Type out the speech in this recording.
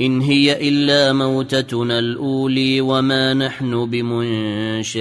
إن هي إلا موتتنا الأولي وما نحن بمنشرين.